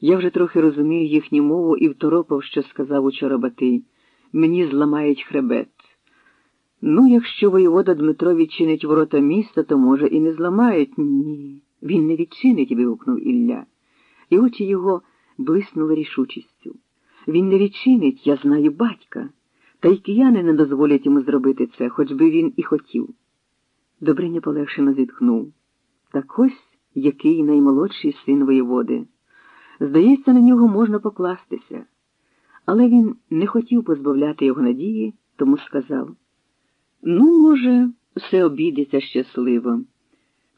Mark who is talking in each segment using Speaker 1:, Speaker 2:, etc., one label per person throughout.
Speaker 1: Я вже трохи розумію їхню мову і второпав, що сказав учора Батий. Мені зламають хребет. Ну, якщо воєвода Дмитро відчинить ворота міста, то, може, і не зламають. Ні. Він не відчинить, вигукнув Ілля, і очі його блиснули рішучістю. Він не відчинить, я знаю батька, та й кияни не дозволять йому зробити це, хоч би він і хотів. Добриня полегшено зітхнув. Так ось який наймолодший син воєводи. Здається, на нього можна покластися. Але він не хотів позбавляти його надії, тому сказав Ну, може, все обійдеться щасливо.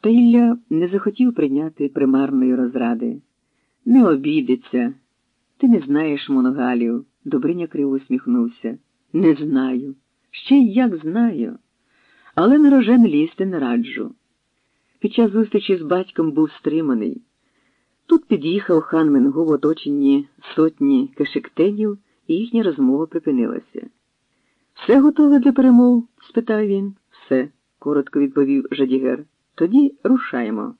Speaker 1: Та Ілля не захотів прийняти примарної розради. Не обійдеться. Ти не знаєш моногалів, Добриня криво усміхнувся. Не знаю. Ще як знаю. Але на рожен лізти не раджу. Під час зустрічі з батьком був стриманий. Тут під'їхав хан Менгу в оточенні сотні кешектенів, і їхня розмова припинилася. Все готове для перемов? спитав він. Все, коротко відповів Жадігер. Тоді рушаємо.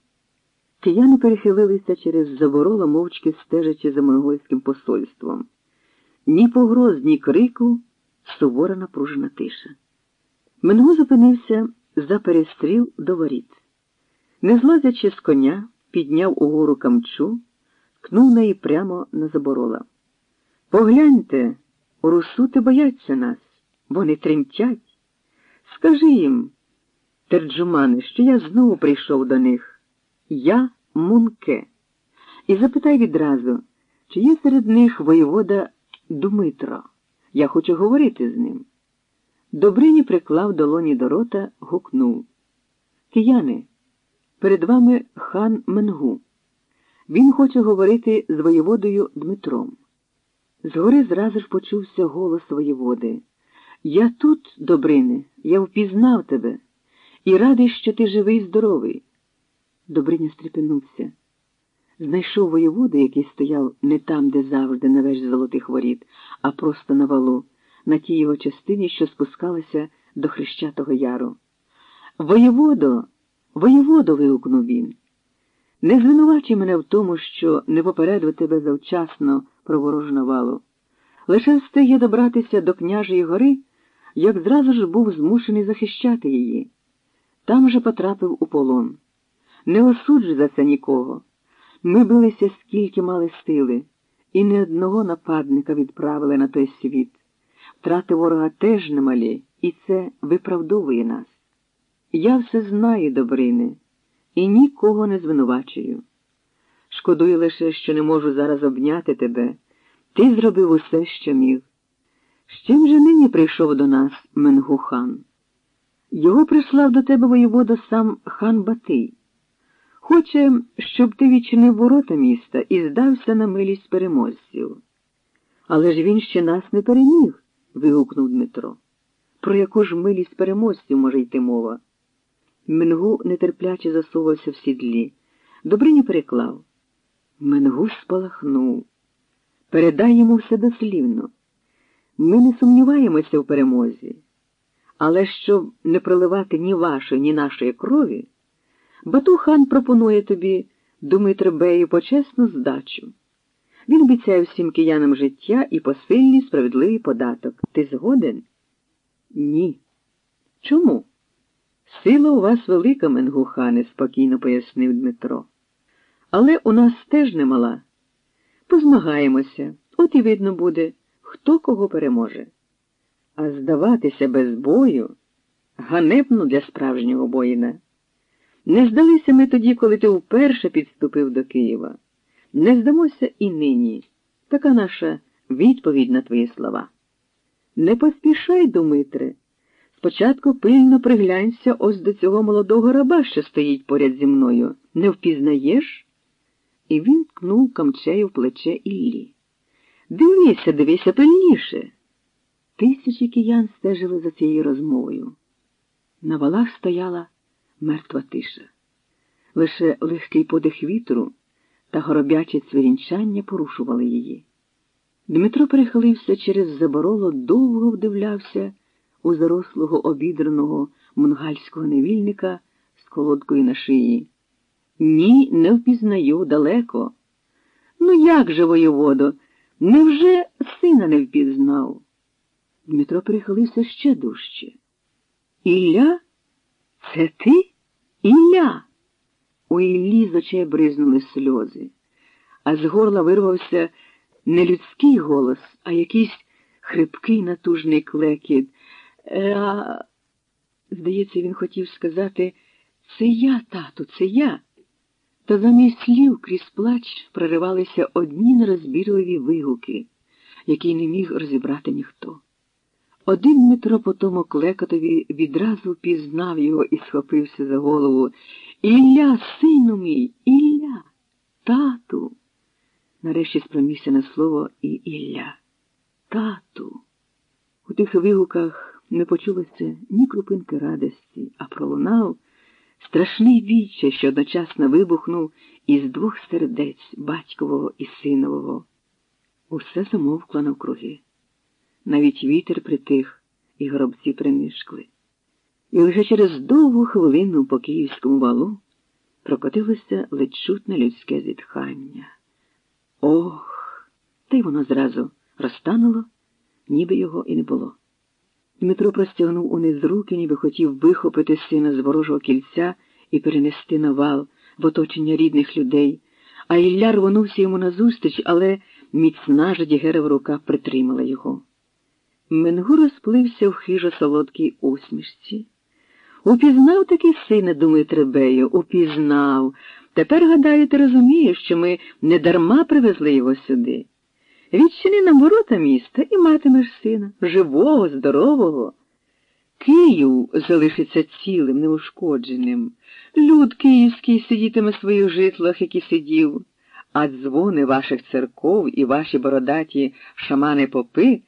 Speaker 1: Кияни перехилилися через заборола, мовчки стежачи за монгольським посольством. Ні погроз, ні крику, сувора напружена тиша. Менгу зупинився за перестріл до воріт. Не злазячи з коня, підняв угору камчу, ткнув неї прямо на заборола. Погляньте, русути бояться нас, вони тремтять. Скажи їм, Терджумани, що я знову прийшов до них. Я Мунке. І запитай відразу, чи є серед них воєвода Думитро. Я хочу говорити з ним. Добрині приклав долоні до рота, гукнув. Кияни, перед вами хан Менгу. Він хоче говорити з воєводою Дмитром. Згори зразу ж почувся голос воєводи. Я тут, Добрине, я впізнав тебе і радий, що ти живий і здоровий. Добриня стрепенувся. Знайшов воєводу, який стояв не там, де завжди на вежі золотих воріт, а просто на валу, на тій його частині, що спускалася до Хрещатого Яру. Воєводо, воєводо. вигукнув він. Не звинувачуй мене в тому, що не попередив тебе завчасно про ворожнавалу. Лише встиг я добратися до княжої гори, як зразу ж був змушений захищати її. Там же потрапив у полон. Не осуджуй за це нікого. Ми билися, скільки мали сили, і не одного нападника відправили на той світ. Втрати ворога теж немалі, і це виправдовує нас. Я все знаю, Добрине, і нікого не звинувачую. Шкодую лише, що не можу зараз обняти тебе. Ти зробив усе, що міг. З чим же нині прийшов до нас Менгухан? Його прислав до тебе воєвода сам хан Батий. Хоче, щоб ти відчинив ворота міста і здався на милість переможців. Але ж він ще нас не переміг, вигукнув Дмитро. Про яку ж милість переможців може йти мова? Менгу нетерпляче засувався в сідлі. Добриня переклав. Менгу спалахнув. Передай йому все дослівно. Ми не сумніваємося в перемозі. Але щоб не проливати ні вашої, ні нашої крові, Батухан пропонує тобі, Думитре Бею, почесну здачу. Він обіцяє всім киянам життя і посильний справедливий податок. Ти згоден? Ні. Чому? Сила у вас велика, Менгухане, спокійно пояснив Дмитро. Але у нас теж немала. Позмагаємося, от і видно буде, хто кого переможе. А здаватися без бою ганебно для справжнього воїна. Не здалися ми тоді, коли ти вперше підступив до Києва. Не здамося і нині. Така наша відповідь на твої слова. Не поспішай, Думитре. Спочатку пильно приглянься ось до цього молодого раба, що стоїть поряд зі мною. Не впізнаєш? І він ткнув камчею в плече Іллі. Дивися, дивися пильніше. Тисячі киян стежили за цією розмовою. На валах стояла мертва тиша. Лише легкий подих вітру та горобяче цвірінчання порушували її. Дмитро перехилився через забороло, довго вдивлявся у зарослого обідраного мунгальського невільника з колодкою на шиї. Ні, не впізнаю далеко. Ну як же, воєводо? Невже сина не впізнав? Дмитро перехилився ще дужче. Ілля? Це ти? Ілля? У Іллі з очей бризнули сльози, а з горла вирвався не людський голос, а якийсь хрипкий натужний клекіт. Е, Здається, він хотів сказати це я, тату, це я. Та замість слів крізь плач проривалися одні нерозбірливі вигуки, які не міг розібрати ніхто. Один Дмитро по тому клекотові відразу пізнав його і схопився за голову. Ілля, сину мій, Ілля, тату. Нарешті спромігся на слово і Ілля. Тату. У тих вигуках не почулося ні крупинки радості, а пролунав страшний відчай, що одночасно вибухнув із двох сердець батькового і синового. Усе замовкло навкруги. Навіть вітер притих, і гробці принишкли. І лише через довгу хвилину по київському валу прокотилося ледь людське зітхання. Ох, та й воно зразу розтануло, ніби його і не було. Дмитро простягнув униз руки, ніби хотів вихопити сина з ворожого кільця і перенести на вал в оточення рідних людей, а Ілля рвонувся йому назустріч, але міцна жадігерова рука притримала його. Менгу розплився в хижо солодкій усмішці. Упізнав таки сина, думає Требею, упізнав. Тепер, гадаю, ти розумієш, що ми не дарма привезли його сюди. Відчини нам ворота міста і матимеш сина, живого, здорового. Київ залишиться цілим, неушкодженим. Люд київський сидітиме в своїх житлах, які сидів, а дзвони ваших церков і ваші бородаті шамани попи